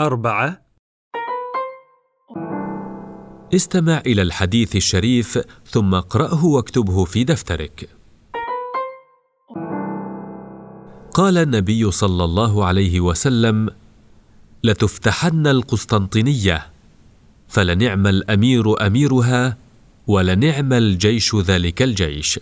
أربعة استمع إلى الحديث الشريف ثم اقرأه واكتبه في دفترك. قال النبي صلى الله عليه وسلم: لتفتحن القسطنطينية، فلنعم الأمير أميرها، ولنعم الجيش ذلك الجيش.